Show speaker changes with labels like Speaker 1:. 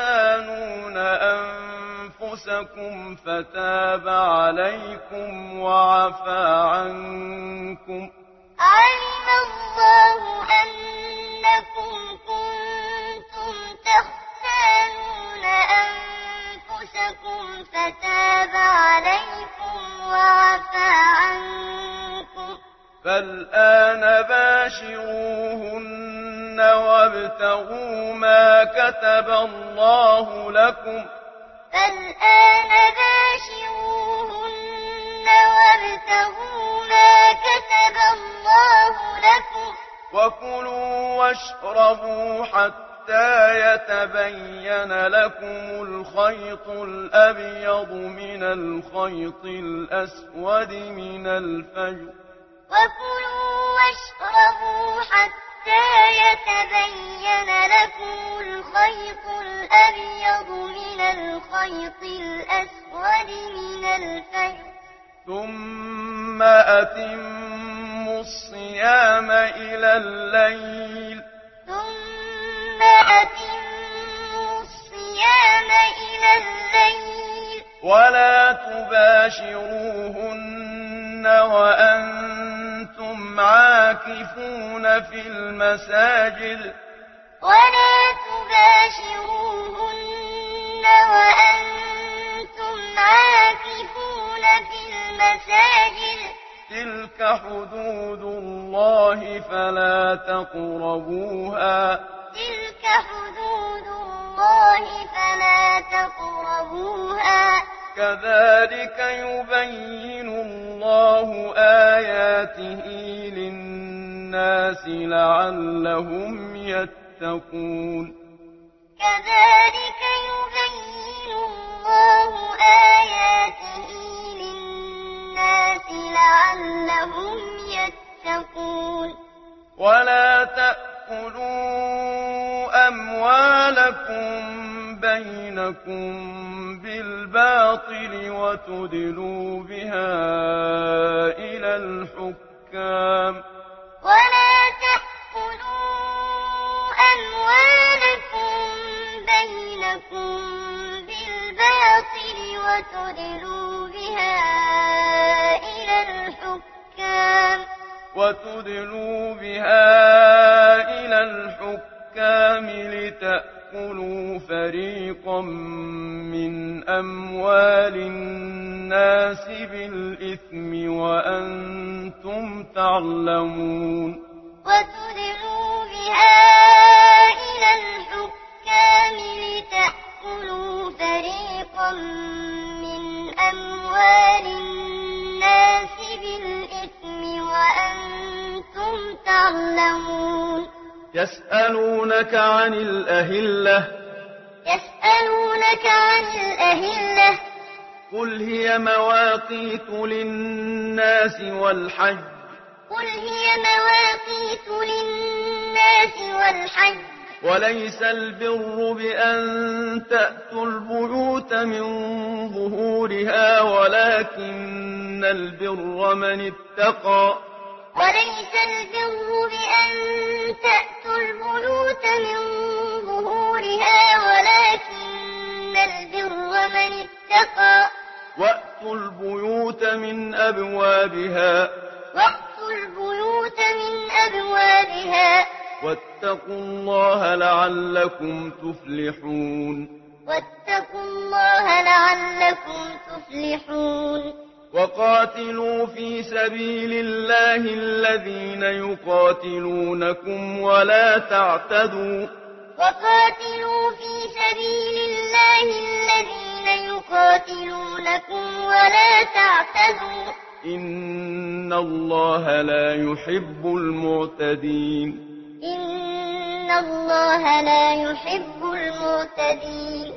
Speaker 1: تختانون أنفسكم فتاب عليكم وعفى عنكم
Speaker 2: علم الله أنكم كنتم تختانون أنفسكم فتاب عليكم وعفى عنكم
Speaker 1: فالآن باشرون تبتغوا ما كتب الله لكم
Speaker 2: فالآن باشروهن وابتغوا ما كتب الله لكم
Speaker 1: وكلوا واشربوا حتى يتبين لكم الخيط الأبيض من الخيط الأسود من الفجر
Speaker 2: وكلوا واشربوا حتى يتبين لكم الخيط الأبيض من الخيط الأسود من الفجر
Speaker 1: ثم أتموا الصيام إلى الليل
Speaker 2: ثم أتموا الصيام إلى الليل
Speaker 1: ولا تباشروهن وأنتم عاكفون في المساجد.
Speaker 2: ولا تباشروهن وأنتم عاكفون في المساجد.
Speaker 1: تلك حدود الله فلا تقربوها.
Speaker 2: تلك حدود الله فلا تقربوها.
Speaker 1: كذلك يبين الله آياته للناس لعلهم يتقون.
Speaker 2: كذلك يبين الله آياته للناس لعلهم يتقون.
Speaker 1: ولا تأكلوا أموالكم بينكم بالباطل وتدلوا بها إلى الحكام.
Speaker 2: بالباطل وتدلوا بها إلى الحكام
Speaker 1: وتدلوا بها إلى الحكام لتأكلوا فريقا من أموال الناس بالإثم وأنتم تعلمون
Speaker 2: وتدلوا بها من أموال الناس بالإثم وأنتم تعلمون.
Speaker 1: يسألونك عن الأهلة.
Speaker 2: يسألونك عن الأهلة.
Speaker 1: قل هي مواقيت للناس والحج.
Speaker 2: قل هي مواقيت للناس والحج.
Speaker 1: وليس البر بأن تأتوا البيوت من ظهورها ولكن البر من اتقى
Speaker 2: وليس البر بأن تأتوا البيوت من ظهورها ولكن البر من اتقى
Speaker 1: وأتوا البيوت من أبوابها
Speaker 2: وأتوا البيوت من أبوابها
Speaker 1: واتقوا الله لعلكم تفلحون.
Speaker 2: واتقوا الله لعلكم تفلحون.
Speaker 1: وقاتلوا في سبيل الله الذين يقاتلونكم ولا تعتدوا.
Speaker 2: وقاتلوا في سبيل الله الذين يقاتلونكم ولا تعتدوا.
Speaker 1: إن الله لا يحب المعتدين.
Speaker 2: إن الله لا يحب المعتدين